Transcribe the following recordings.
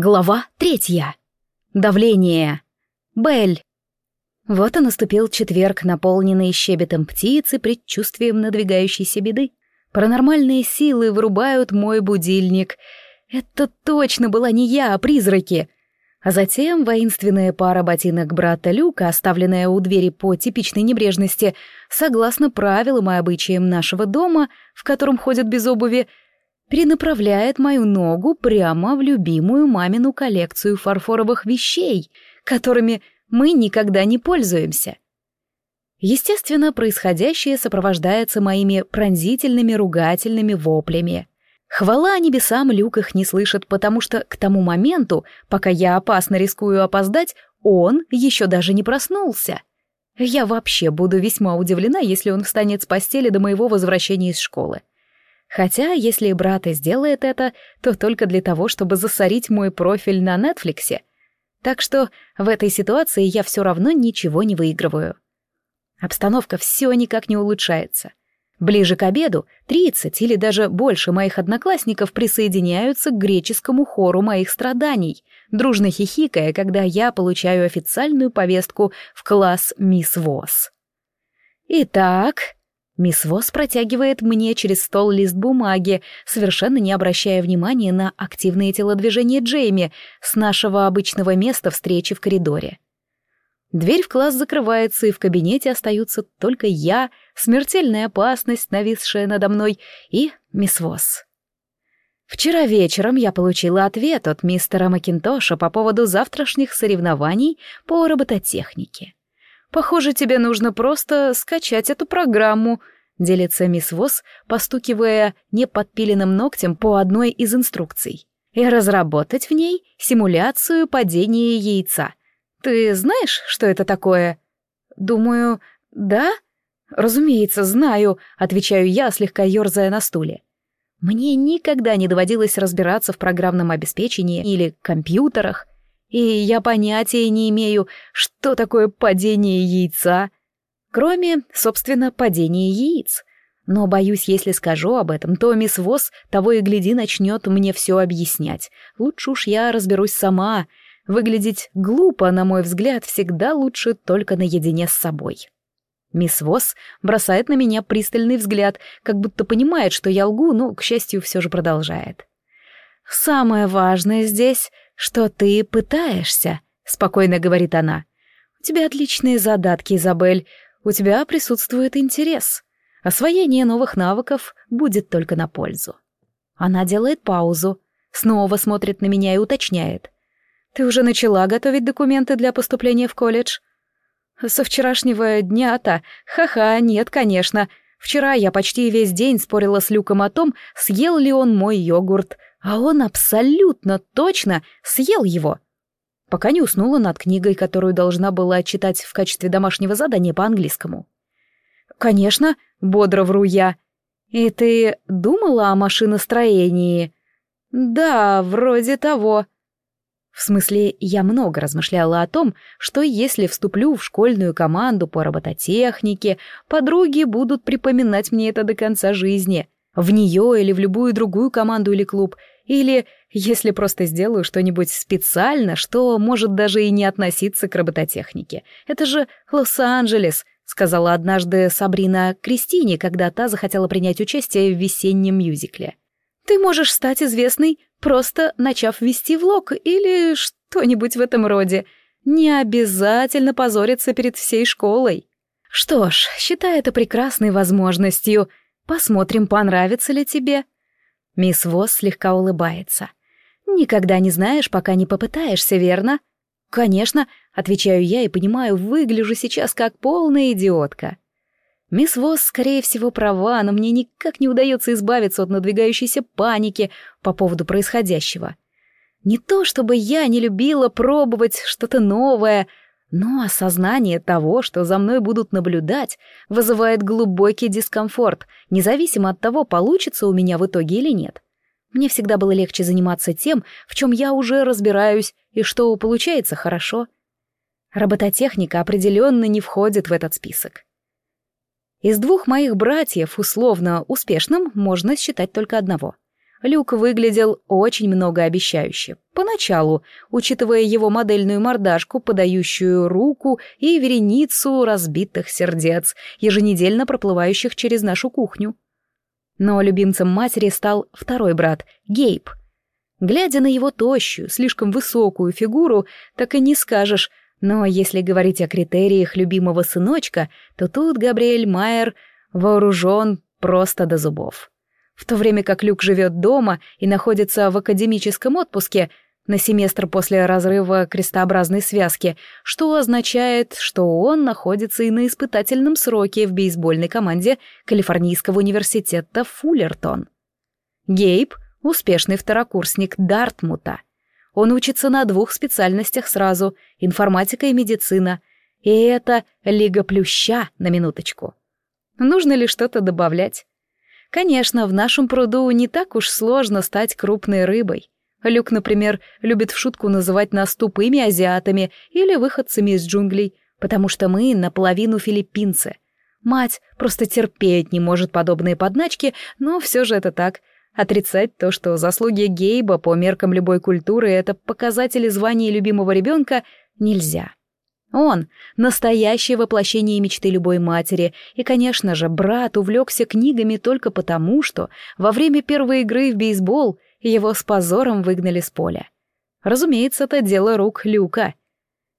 Глава третья. Давление. Бель. Вот и наступил четверг, наполненный щебетом птицы, предчувствием надвигающейся беды. Паранормальные силы вырубают мой будильник. Это точно была не я, а призраки. А затем воинственная пара ботинок брата Люка, оставленная у двери по типичной небрежности, согласно правилам и обычаям нашего дома, в котором ходят без обуви, перенаправляет мою ногу прямо в любимую мамину коллекцию фарфоровых вещей, которыми мы никогда не пользуемся. Естественно, происходящее сопровождается моими пронзительными ругательными воплями. Хвала небесам, Люк их не слышит, потому что к тому моменту, пока я опасно рискую опоздать, он еще даже не проснулся. Я вообще буду весьма удивлена, если он встанет с постели до моего возвращения из школы. Хотя, если брат и сделает это, то только для того, чтобы засорить мой профиль на Нетфликсе. Так что в этой ситуации я все равно ничего не выигрываю. Обстановка все никак не улучшается. Ближе к обеду 30 или даже больше моих одноклассников присоединяются к греческому хору моих страданий, дружно хихикая, когда я получаю официальную повестку в класс «Мисс Вос». Итак, Мисс Вос протягивает мне через стол лист бумаги, совершенно не обращая внимания на активные телодвижения Джейми с нашего обычного места встречи в коридоре. Дверь в класс закрывается, и в кабинете остаются только я, смертельная опасность, нависшая надо мной, и мисс Вос. Вчера вечером я получила ответ от мистера Макинтоша по поводу завтрашних соревнований по робототехнике. Похоже, тебе нужно просто скачать эту программу», — делится мисс Вос, постукивая неподпиленным ногтем по одной из инструкций, «и разработать в ней симуляцию падения яйца. Ты знаешь, что это такое?» «Думаю, да?» «Разумеется, знаю», — отвечаю я, слегка ерзая на стуле. Мне никогда не доводилось разбираться в программном обеспечении или компьютерах, и я понятия не имею, что такое падение яйца, кроме, собственно, падения яиц. Но боюсь, если скажу об этом, то мисс Вос того и гляди начнет мне все объяснять. Лучше уж я разберусь сама. Выглядеть глупо, на мой взгляд, всегда лучше только наедине с собой. Мисс Вос бросает на меня пристальный взгляд, как будто понимает, что я лгу, но, к счастью, все же продолжает. «Самое важное здесь «Что ты пытаешься?» — спокойно говорит она. «У тебя отличные задатки, Изабель. У тебя присутствует интерес. Освоение новых навыков будет только на пользу». Она делает паузу, снова смотрит на меня и уточняет. «Ты уже начала готовить документы для поступления в колледж?» «Со вчерашнего дня-то? Ха-ха, нет, конечно. Вчера я почти весь день спорила с Люком о том, съел ли он мой йогурт, а он абсолютно точно съел его. Пока не уснула над книгой, которую должна была читать в качестве домашнего задания по английскому. «Конечно», — бодро вру я. «И ты думала о машиностроении?» «Да, вроде того». В смысле, я много размышляла о том, что если вступлю в школьную команду по робототехнике, подруги будут припоминать мне это до конца жизни — в нее или в любую другую команду или клуб, или если просто сделаю что-нибудь специально, что может даже и не относиться к робототехнике. Это же Лос-Анджелес, сказала однажды Сабрина Кристине, когда та захотела принять участие в весеннем мюзикле. Ты можешь стать известной, просто начав вести влог или что-нибудь в этом роде. Не обязательно позориться перед всей школой. Что ж, считай это прекрасной возможностью — Посмотрим, понравится ли тебе». Мисс Восс слегка улыбается. «Никогда не знаешь, пока не попытаешься, верно?» «Конечно», — отвечаю я и понимаю, выгляжу сейчас как полная идиотка. Мисс Восс, скорее всего, права, но мне никак не удается избавиться от надвигающейся паники по поводу происходящего. Не то чтобы я не любила пробовать что-то новое, но осознание того, что за мной будут наблюдать, вызывает глубокий дискомфорт, независимо от того, получится у меня в итоге или нет. Мне всегда было легче заниматься тем, в чем я уже разбираюсь и что получается хорошо. Робототехника определенно не входит в этот список. Из двух моих братьев условно успешным можно считать только одного. Люк выглядел очень многообещающе. Поначалу, учитывая его модельную мордашку, подающую руку и вереницу разбитых сердец, еженедельно проплывающих через нашу кухню. Но любимцем матери стал второй брат, Гейб. Глядя на его тощую, слишком высокую фигуру, так и не скажешь, но если говорить о критериях любимого сыночка, то тут Габриэль Майер вооружен просто до зубов. В то время как Люк живет дома и находится в академическом отпуске на семестр после разрыва крестообразной связки, что означает, что он находится и на испытательном сроке в бейсбольной команде Калифорнийского университета Фуллертон. Гейб — успешный второкурсник Дартмута. Он учится на двух специальностях сразу — информатика и медицина. И это Лига Плюща, на минуточку. Нужно ли что-то добавлять? Конечно, в нашем пруду не так уж сложно стать крупной рыбой. Люк, например, любит в шутку называть нас тупыми азиатами или выходцами из джунглей, потому что мы наполовину филиппинцы. Мать просто терпеть не может подобные подначки, но все же это так. Отрицать то, что заслуги Гейба по меркам любой культуры — это показатели звания любимого ребенка, нельзя. Он — настоящее воплощение мечты любой матери, и, конечно же, брат увлекся книгами только потому, что во время первой игры в бейсбол его с позором выгнали с поля. Разумеется, это дело рук Люка.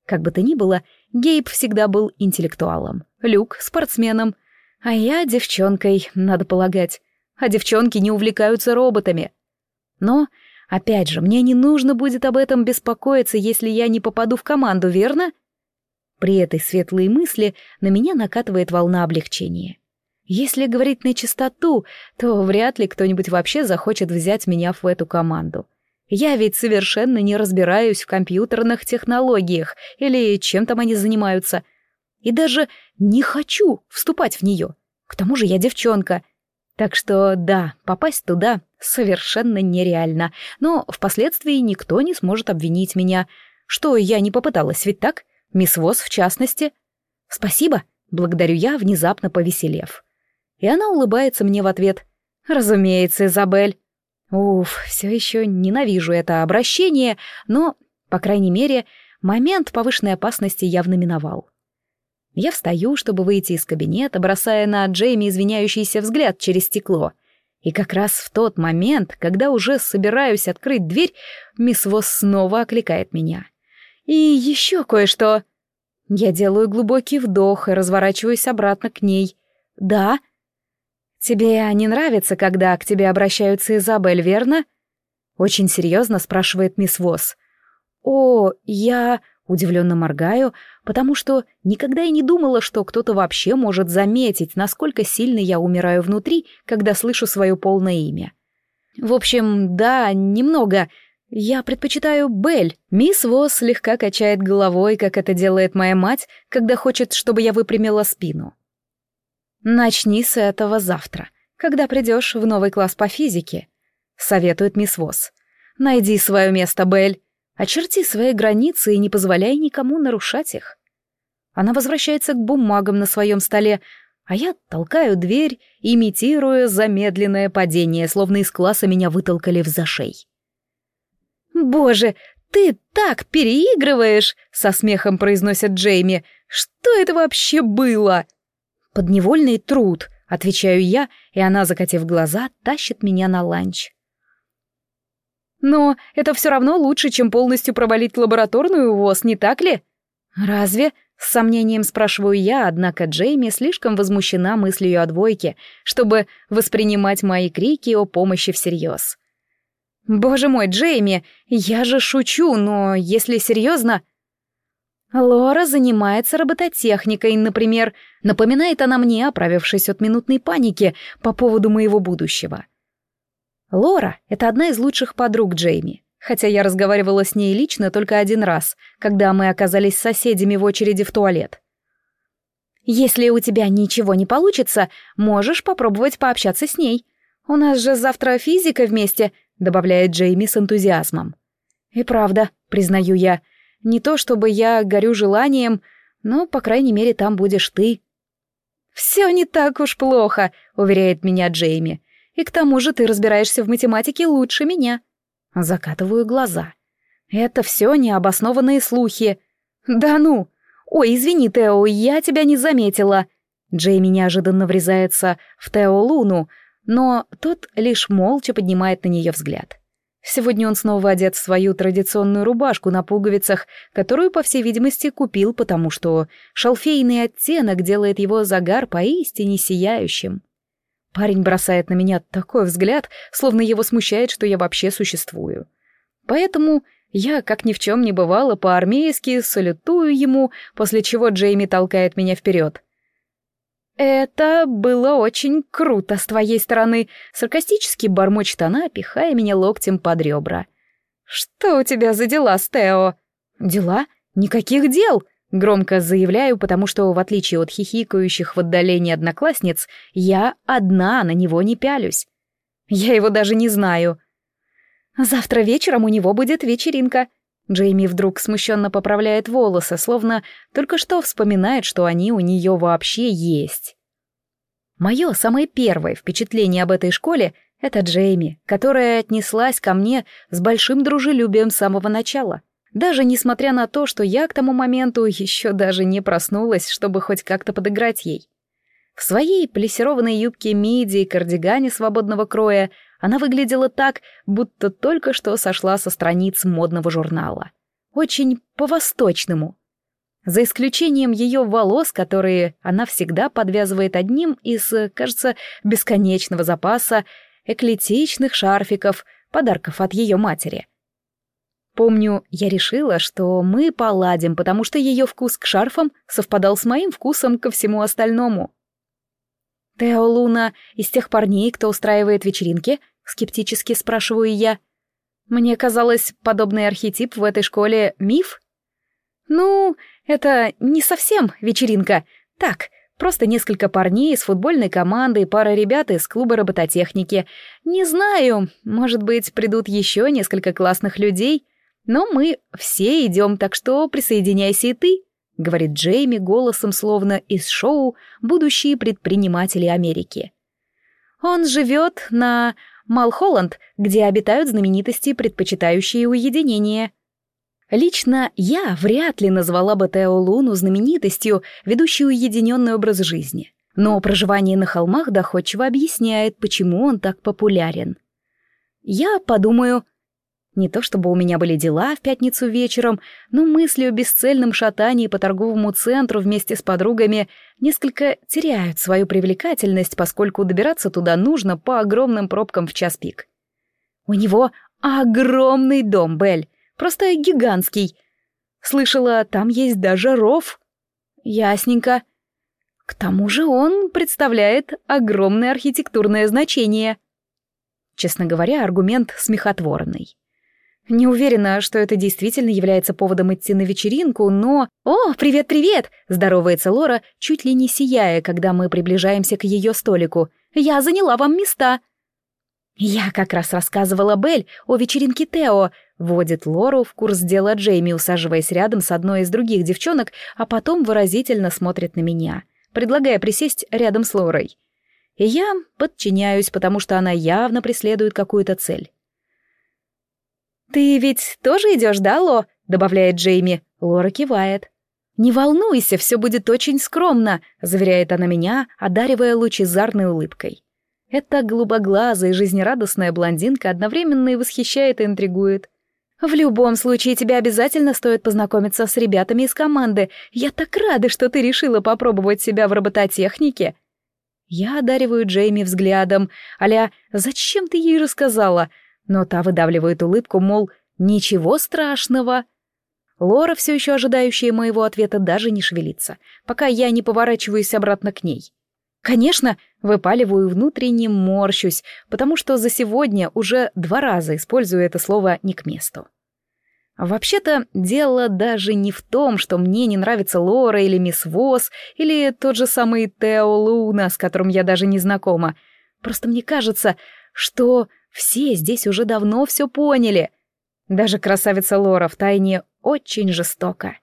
Как бы то ни было, Гейб всегда был интеллектуалом, Люк — спортсменом, а я девчонкой, надо полагать. А девчонки не увлекаются роботами. Но, опять же, мне не нужно будет об этом беспокоиться, если я не попаду в команду, верно? — при этой светлой мысли на меня накатывает волна облегчения. Если говорить на чистоту, то вряд ли кто-нибудь вообще захочет взять меня в эту команду. Я ведь совершенно не разбираюсь в компьютерных технологиях или чем там они занимаются. И даже не хочу вступать в нее. К тому же я девчонка. Так что да, попасть туда совершенно нереально. Но впоследствии никто не сможет обвинить меня, что я не попыталась, ведь так? Мисс Вос в частности. Спасибо, благодарю я, внезапно повеселев. И она улыбается мне в ответ. Разумеется, Изабель. Уф, все еще ненавижу это обращение, но, по крайней мере, момент повышенной опасности явно миновал. Я встаю, чтобы выйти из кабинета, бросая на Джейми извиняющийся взгляд через стекло. И как раз в тот момент, когда уже собираюсь открыть дверь, мисс Вос снова окликает меня. И еще кое-что. Я делаю глубокий вдох и разворачиваюсь обратно к ней. Да? Тебе не нравится, когда к тебе обращаются Изабель, верно? Очень серьезно спрашивает мисс Восс. О, я удивленно моргаю, потому что никогда и не думала, что кто-то вообще может заметить, насколько сильно я умираю внутри, когда слышу свое полное имя. В общем, да, немного. «Я предпочитаю Бель. Мисс Восс слегка качает головой, как это делает моя мать, когда хочет, чтобы я выпрямила спину. «Начни с этого завтра, когда придешь в новый класс по физике», — советует мисс Восс. «Найди свое место, Бель. Очерти свои границы и не позволяй никому нарушать их». Она возвращается к бумагам на своем столе, а я толкаю дверь, имитируя замедленное падение, словно из класса меня вытолкали в зашей. «Боже, ты так переигрываешь!» — со смехом произносит Джейми. «Что это вообще было?» «Подневольный труд», — отвечаю я, и она, закатив глаза, тащит меня на ланч. «Но это все равно лучше, чем полностью провалить лабораторную ВОЗ, не так ли?» «Разве?» — с сомнением спрашиваю я, однако Джейми слишком возмущена мыслью о двойке, чтобы воспринимать мои крики о помощи всерьез. «Боже мой, Джейми, я же шучу, но если серьезно...» Лора занимается робототехникой, например, напоминает она мне, оправившись от минутной паники по поводу моего будущего. Лора — это одна из лучших подруг Джейми, хотя я разговаривала с ней лично только один раз, когда мы оказались соседями в очереди в туалет. «Если у тебя ничего не получится, можешь попробовать пообщаться с ней. У нас же завтра физика вместе, добавляет Джейми с энтузиазмом. И правда, признаю я, не то чтобы я горю желанием, но, по крайней мере, там будешь ты. «Все не так уж плохо», — уверяет меня Джейми. И к тому же ты разбираешься в математике лучше меня. Закатываю глаза. Это все необоснованные слухи. Да ну! Ой, извини, Тео, я тебя не заметила. Джейми неожиданно врезается в Тео Луну, но тот лишь молча поднимает на нее взгляд. Сегодня он снова одет в свою традиционную рубашку на пуговицах, которую, по всей видимости, купил, потому что шалфейный оттенок делает его загар поистине сияющим. Парень бросает на меня такой взгляд, словно его смущает, что я вообще существую. Поэтому я, как ни в чем не бывало, по-армейски салютую ему, после чего Джейми толкает меня вперед. «Это было очень круто с твоей стороны», — саркастически бормочет она, пихая меня локтем под ребра. «Что у тебя за дела, Стео?» «Дела? Никаких дел!» Громко заявляю, потому что, в отличие от хихикающих в отдалении одноклассниц, я одна на него не пялюсь. Я его даже не знаю. Завтра вечером у него будет вечеринка. Джейми вдруг смущенно поправляет волосы, словно только что вспоминает, что они у нее вообще есть. Мое самое первое впечатление об этой школе — это Джейми, которая отнеслась ко мне с большим дружелюбием с самого начала. Даже несмотря на то, что я к тому моменту еще даже не проснулась, чтобы хоть как-то подыграть ей. В своей плессированной юбке миди и кардигане свободного кроя она выглядела так, будто только что сошла со страниц модного журнала. Очень по-восточному. За исключением ее волос, которые она всегда подвязывает одним из, кажется, бесконечного запаса эклетичных шарфиков, подарков от ее матери. Помню, я решила, что мы поладим, потому что ее вкус к шарфам совпадал с моим вкусом ко всему остальному. «Тео Луна из тех парней, кто устраивает вечеринки?» — скептически спрашиваю я. «Мне казалось, подобный архетип в этой школе — миф?» «Ну, это не совсем вечеринка. Так, просто несколько парней из футбольной команды и пара ребят из клуба робототехники. Не знаю, может быть, придут еще несколько классных людей, но мы все идем, так что присоединяйся и ты» говорит Джейми голосом словно из шоу «Будущие предприниматели Америки». Он живет на Малхолланд, где обитают знаменитости, предпочитающие уединение. Лично я вряд ли назвала бы Тео Луну знаменитостью, ведущей уединенный образ жизни. Но проживание на холмах доходчиво объясняет, почему он так популярен. Я подумаю, не то чтобы у меня были дела в пятницу вечером, но мысли о бесцельном шатании по торговому центру вместе с подругами несколько теряют свою привлекательность, поскольку добираться туда нужно по огромным пробкам в час пик. У него огромный дом, Бель, просто гигантский. Слышала, там есть даже ров. Ясненько. К тому же он представляет огромное архитектурное значение. Честно говоря, аргумент смехотворный. Не уверена, что это действительно является поводом идти на вечеринку, но... «О, привет-привет!» — здоровается Лора, чуть ли не сияя, когда мы приближаемся к ее столику. «Я заняла вам места!» «Я как раз рассказывала Белль о вечеринке Тео», — вводит Лору в курс дела Джейми, усаживаясь рядом с одной из других девчонок, а потом выразительно смотрит на меня, предлагая присесть рядом с Лорой. И я подчиняюсь, потому что она явно преследует какую-то цель. «Ты ведь тоже идешь, да, Ло?» — добавляет Джейми. Лора кивает. «Не волнуйся, все будет очень скромно», — заверяет она меня, одаривая лучезарной улыбкой. Эта голубоглазая и жизнерадостная блондинка одновременно и восхищает и интригует. «В любом случае, тебе обязательно стоит познакомиться с ребятами из команды. Я так рада, что ты решила попробовать себя в робототехнике». Я одариваю Джейми взглядом, аля «Зачем ты ей рассказала?» Но та выдавливает улыбку, мол, ничего страшного. Лора, все еще ожидающая моего ответа, даже не шевелится, пока я не поворачиваюсь обратно к ней. Конечно, выпаливаю внутренне, морщусь, потому что за сегодня уже два раза использую это слово не к месту. Вообще-то, дело даже не в том, что мне не нравится Лора или мисс Восс, или тот же самый Тео Луна, с которым я даже не знакома. Просто мне кажется, что все здесь уже давно все поняли. Даже красавица Лора в тайне очень жестока.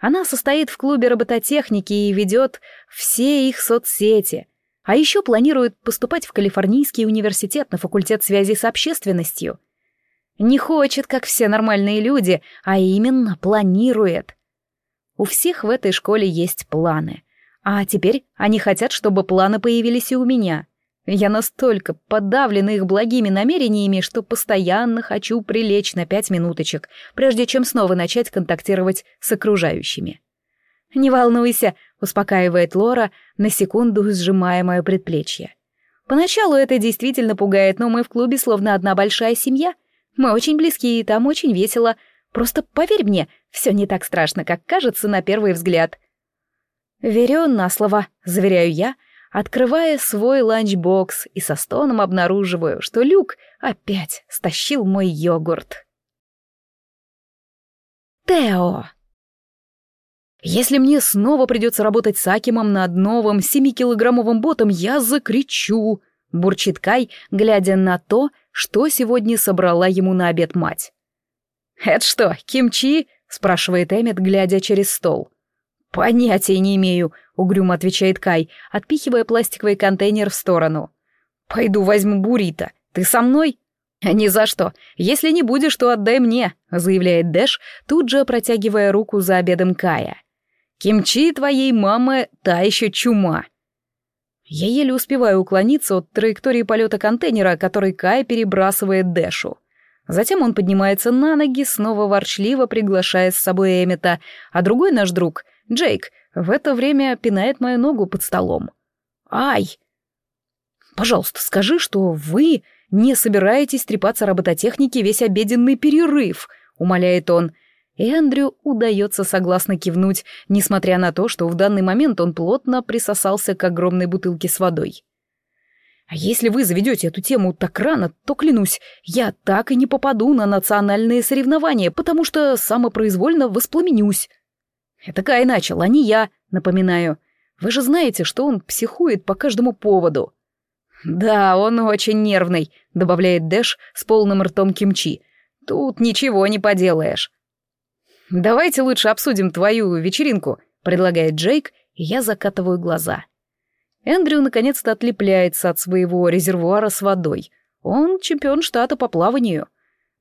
Она состоит в клубе робототехники и ведет все их соцсети. А еще планирует поступать в Калифорнийский университет на факультет связи с общественностью. Не хочет, как все нормальные люди, а именно планирует. У всех в этой школе есть планы. А теперь они хотят, чтобы планы появились и у меня. Я настолько подавлена их благими намерениями, что постоянно хочу прилечь на пять минуточек, прежде чем снова начать контактировать с окружающими. «Не волнуйся», — успокаивает Лора, на секунду сжимая мое предплечье. «Поначалу это действительно пугает, но мы в клубе словно одна большая семья. Мы очень близки, и там очень весело. Просто поверь мне, все не так страшно, как кажется на первый взгляд». «Верю на слово», — заверяю я, открывая свой ланчбокс и со стоном обнаруживаю, что Люк опять стащил мой йогурт. Тео. Если мне снова придется работать с Акимом над новым семикилограммовым ботом, я закричу, бурчит Кай, глядя на то, что сегодня собрала ему на обед мать. «Это что, кимчи?» — спрашивает Эммет, глядя через стол. «Понятия не имею», — угрюмо отвечает Кай, отпихивая пластиковый контейнер в сторону. «Пойду возьму буррито. Ты со мной?» «Ни за что. Если не будешь, то отдай мне», — заявляет Дэш, тут же протягивая руку за обедом Кая. «Кимчи твоей мамы та еще чума». Я еле успеваю уклониться от траектории полета контейнера, который Кай перебрасывает Дэшу. Затем он поднимается на ноги, снова ворчливо приглашая с собой Эмита, а другой наш друг, Джейк, в это время пинает мою ногу под столом. «Ай!» «Пожалуйста, скажи, что вы не собираетесь трепаться робототехники весь обеденный перерыв», — умоляет он. И Эндрю удается согласно кивнуть, несмотря на то, что в данный момент он плотно присосался к огромной бутылке с водой. А если вы заведете эту тему так рано, то, клянусь, я так и не попаду на национальные соревнования, потому что самопроизвольно воспламенюсь. Это Кай начал, а не я, напоминаю. Вы же знаете, что он психует по каждому поводу. Да, он очень нервный, добавляет Дэш с полным ртом кимчи. Тут ничего не поделаешь. Давайте лучше обсудим твою вечеринку, предлагает Джейк, и я закатываю глаза. Эндрю наконец-то отлепляется от своего резервуара с водой. Он чемпион штата по плаванию.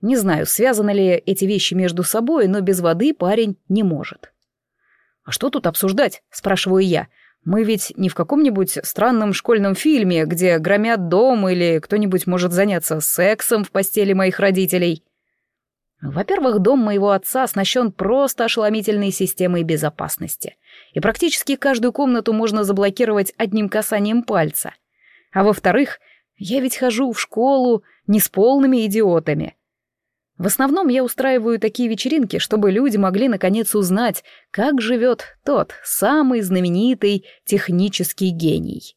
Не знаю, связаны ли эти вещи между собой, но без воды парень не может. «А что тут обсуждать?» — спрашиваю я. «Мы ведь не в каком-нибудь странном школьном фильме, где громят дом или кто-нибудь может заняться сексом в постели моих родителей». Во-первых, дом моего отца оснащен просто ошеломительной системой безопасности, и практически каждую комнату можно заблокировать одним касанием пальца. А во-вторых, я ведь хожу в школу не с полными идиотами — в основном я устраиваю такие вечеринки, чтобы люди могли наконец узнать, как живет тот самый знаменитый технический гений.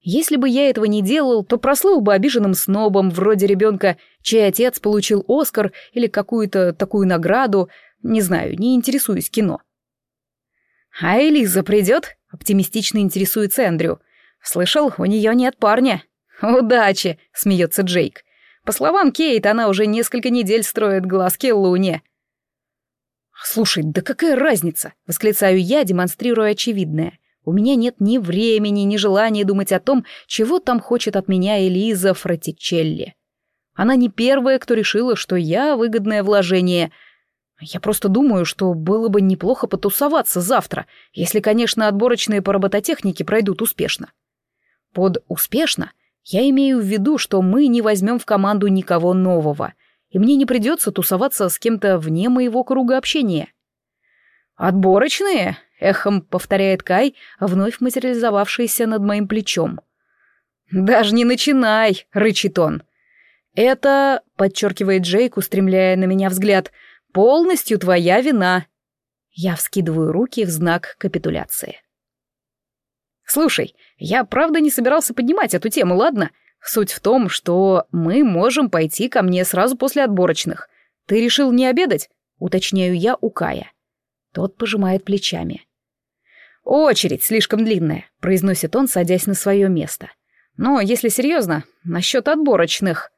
Если бы я этого не делал, то прослыл бы обиженным снобом, вроде ребенка, чей отец получил Оскар или какую-то такую награду, не знаю, не интересуюсь кино. «А Элиза придет?» — оптимистично интересуется Эндрю. «Слышал, у нее нет парня». «Удачи!» — смеется Джейк. По словам Кейт, она уже несколько недель строит глазки Луне. «Слушай, да какая разница?» — восклицаю я, демонстрируя очевидное. У меня нет ни времени, ни желания думать о том, чего там хочет от меня Элиза Фратичелли. Она не первая, кто решила, что я выгодное вложение. Я просто думаю, что было бы неплохо потусоваться завтра, если, конечно, отборочные по робототехнике пройдут успешно. Под «успешно» Я имею в виду, что мы не возьмем в команду никого нового, и мне не придется тусоваться с кем-то вне моего круга общения. «Отборочные?» — эхом повторяет Кай, вновь материализовавшийся над моим плечом. «Даже не начинай!» — рычит он. «Это», — подчеркивает Джейк, устремляя на меня взгляд, — «полностью твоя вина». Я вскидываю руки в знак капитуляции. Слушай, я правда не собирался поднимать эту тему, ладно? Суть в том, что мы можем пойти ко мне сразу после отборочных. Ты решил не обедать? Уточняю я у Кая. Тот пожимает плечами. «Очередь слишком длинная», — произносит он, садясь на свое место. «Но если серьезно, насчет отборочных...»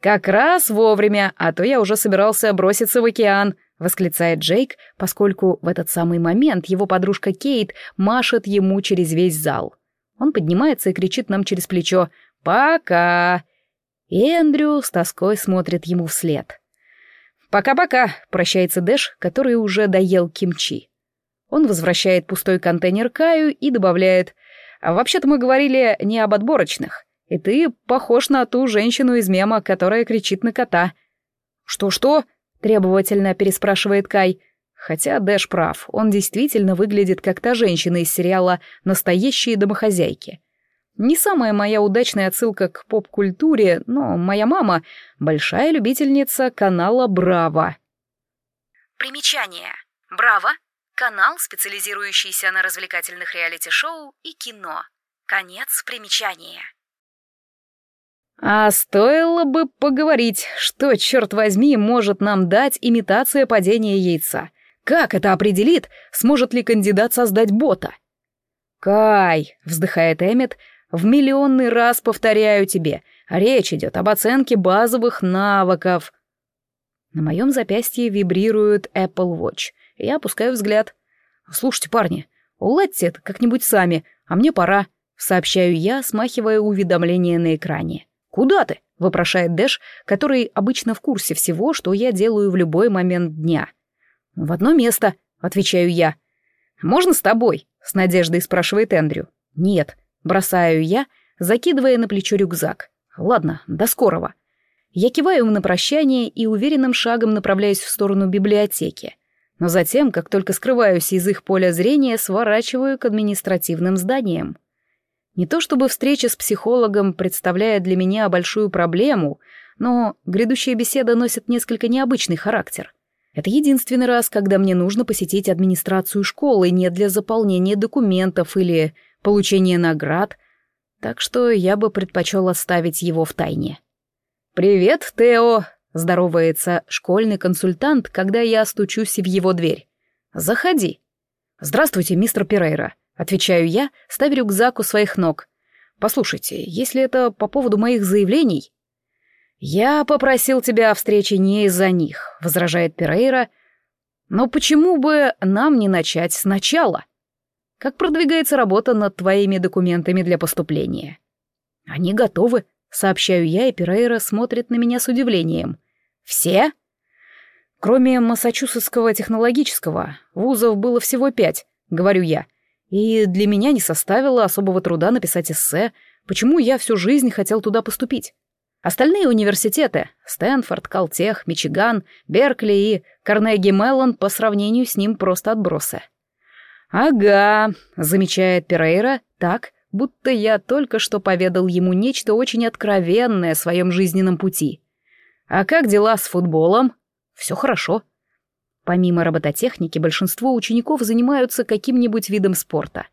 «Как раз вовремя, а то я уже собирался броситься в океан», восклицает Джейк, поскольку в этот самый момент его подружка Кейт машет ему через весь зал. Он поднимается и кричит нам через плечо «Пока!» И Эндрю с тоской смотрит ему вслед. «Пока-пока», — прощается Дэш, который уже доел кимчи. Он возвращает пустой контейнер Каю и добавляет «А вообще-то мы говорили не об отборочных, и ты похож на ту женщину из мема, которая кричит на кота». «Что-что?» — требовательно переспрашивает Кай. Хотя Дэш прав, он действительно выглядит как та женщина из сериала «Настоящие домохозяйки». Не самая моя удачная отсылка к поп-культуре, но моя мама — большая любительница канала «Браво». Примечание. «Браво» — канал, специализирующийся на развлекательных реалити-шоу и кино. Конец примечания. А стоило бы поговорить, что, черт возьми, может нам дать имитация падения яйца. Как это определит, сможет ли кандидат создать бота? «Кай», — вздыхает Эммет, в миллионный раз повторяю тебе, речь идет об оценке базовых навыков. На моем запястье вибрирует Apple Watch. Я опускаю взгляд. Слушайте, парни, уладьте это как-нибудь сами, а мне пора, сообщаю я, смахивая уведомление на экране. Куда ты? вопрошает Дэш, который обычно в курсе всего, что я делаю в любой момент дня. В одно место, отвечаю я. Можно с тобой? с надеждой спрашивает Эндрю. Нет, Бросаю я, закидывая на плечо рюкзак. Ладно, до скорого. Я киваю им на прощание и уверенным шагом направляюсь в сторону библиотеки. Но затем, как только скрываюсь из их поля зрения, сворачиваю к административным зданиям. Не то чтобы встреча с психологом представляет для меня большую проблему, но грядущая беседа носит несколько необычный характер. Это единственный раз, когда мне нужно посетить администрацию школы не для заполнения документов или получение наград, так что я бы предпочел оставить его в тайне. «Привет, Тео!» — здоровается школьный консультант, когда я стучусь в его дверь. «Заходи». «Здравствуйте, мистер Перейра», — отвечаю я, ставя рюкзак у своих ног. «Послушайте, если это по поводу моих заявлений...» «Я попросил тебя о встрече не из-за них», — возражает Перейра. «Но почему бы нам не начать сначала?» Как продвигается работа над твоими документами для поступления? Они готовы, сообщаю я, и Перейра смотрит на меня с удивлением. Все? Кроме Массачусетского технологического, вузов было всего пять, говорю я. И для меня не составило особого труда написать эссе, почему я всю жизнь хотел туда поступить. Остальные университеты — Стэнфорд, Калтех, Мичиган, Беркли и Карнеги Меллон по сравнению с ним просто отбросы. «Ага», — замечает Перейра так, будто я только что поведал ему нечто очень откровенное о своем жизненном пути. «А как дела с футболом?» «Все хорошо». Помимо робототехники, большинство учеников занимаются каким-нибудь видом спорта.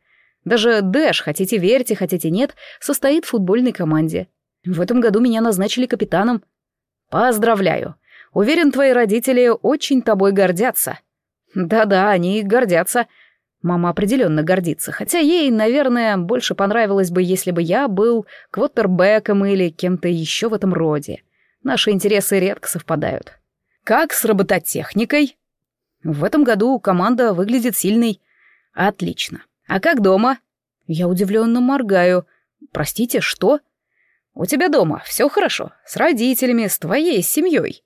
Даже Дэш, хотите верьте, хотите нет, состоит в футбольной команде. В этом году меня назначили капитаном. Поздравляю. Уверен, твои родители очень тобой гордятся. Да-да, они гордятся. Мама определенно гордится, хотя ей, наверное, больше понравилось бы, если бы я был квотербеком или кем-то еще в этом роде. Наши интересы редко совпадают. Как с робототехникой? В этом году команда выглядит сильной. Отлично. А как дома? Я удивленно моргаю. Простите, что? У тебя дома все хорошо? С родителями, с твоей семьей?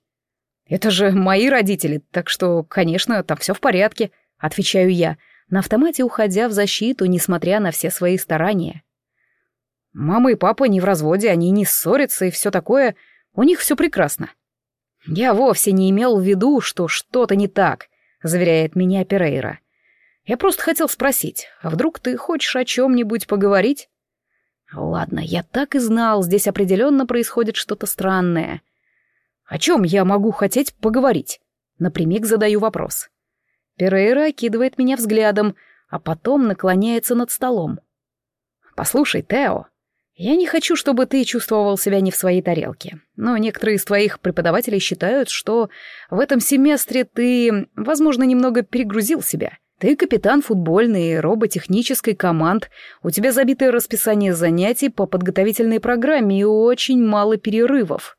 Это же мои родители, так что, конечно, там все в порядке, отвечаю я на автомате уходя в защиту, несмотря на все свои старания. Мама и папа не в разводе, они не ссорятся и все такое, у них все прекрасно. Я вовсе не имел в виду, что что-то не так, заверяет меня Перейра. Я просто хотел спросить, а вдруг ты хочешь о чем-нибудь поговорить? Ладно, я так и знал, здесь определенно происходит что-то странное. О чем я могу хотеть поговорить? Напрямик задаю вопрос. Перейра окидывает меня взглядом, а потом наклоняется над столом. «Послушай, Тео, я не хочу, чтобы ты чувствовал себя не в своей тарелке, но некоторые из твоих преподавателей считают, что в этом семестре ты, возможно, немного перегрузил себя. Ты капитан футбольной и роботехнической команд, у тебя забитое расписание занятий по подготовительной программе и очень мало перерывов».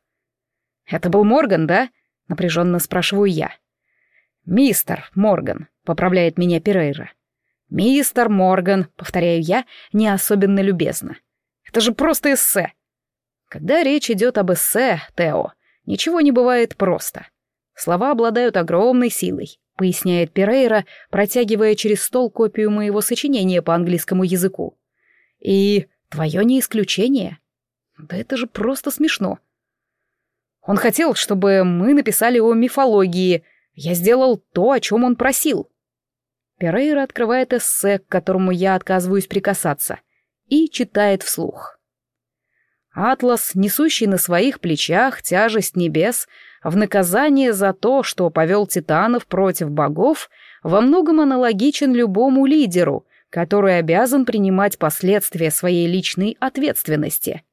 «Это был Морган, да?» — напряженно спрашиваю я. «Мистер Морган», — поправляет меня Перейра. «Мистер Морган», — повторяю я, не особенно любезно. «Это же просто эссе». Когда речь идет об эссе, Тео, ничего не бывает просто. Слова обладают огромной силой, поясняет Перейра, протягивая через стол копию моего сочинения по английскому языку. И твое не исключение. Да это же просто смешно. Он хотел, чтобы мы написали о мифологии. Я сделал то, о чем он просил. Перейра открывает эссе, к которому я отказываюсь прикасаться, и читает вслух. Атлас, несущий на своих плечах тяжесть небес, в наказание за то, что повел титанов против богов, во многом аналогичен любому лидеру, который обязан принимать последствия своей личной ответственности.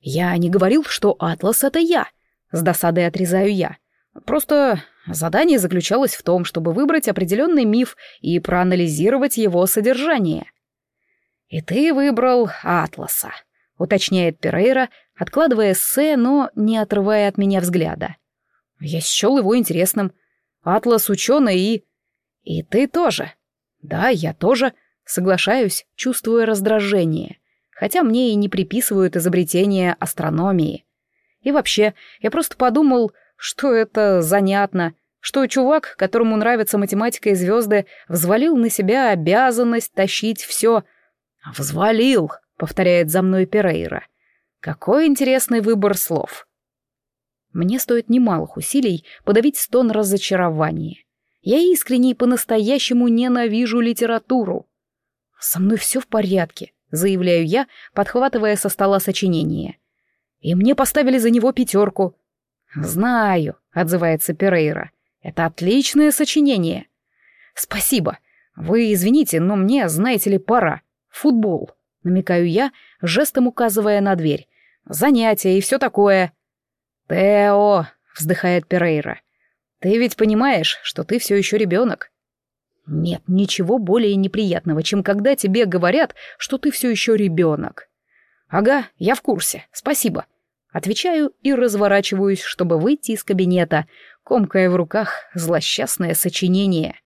Я не говорил, что Атлас — это я. С досадой отрезаю я. Просто задание заключалось в том, чтобы выбрать определенный миф и проанализировать его содержание. И ты выбрал Атласа, уточняет Перейра, откладывая эссе, но не отрывая от меня взгляда. Я счел его интересным. Атлас ученый и... И ты тоже. Да, я тоже. Соглашаюсь, чувствуя раздражение. Хотя мне и не приписывают изобретение астрономии. И вообще, я просто подумал, что это занятно, что чувак, которому нравится математика и звезды, взвалил на себя обязанность тащить все. «Взвалил», — повторяет за мной Перейра. «Какой интересный выбор слов». Мне стоит немалых усилий подавить стон разочарования. Я искренне и по-настоящему ненавижу литературу. «Со мной все в порядке», — заявляю я, подхватывая со стола сочинение и мне поставили за него пятерку. «Знаю», — отзывается Перейра. «Это отличное сочинение». «Спасибо. Вы извините, но мне, знаете ли, пора. Футбол», — намекаю я, жестом указывая на дверь. «Занятия и все такое». «Тео», — вздыхает Перейра, — «ты ведь понимаешь, что ты все еще ребенок?» «Нет ничего более неприятного, чем когда тебе говорят, что ты все еще ребенок». «Ага, я в курсе, спасибо», Отвечаю и разворачиваюсь, чтобы выйти из кабинета, комкая в руках злосчастное сочинение.